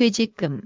퇴직금.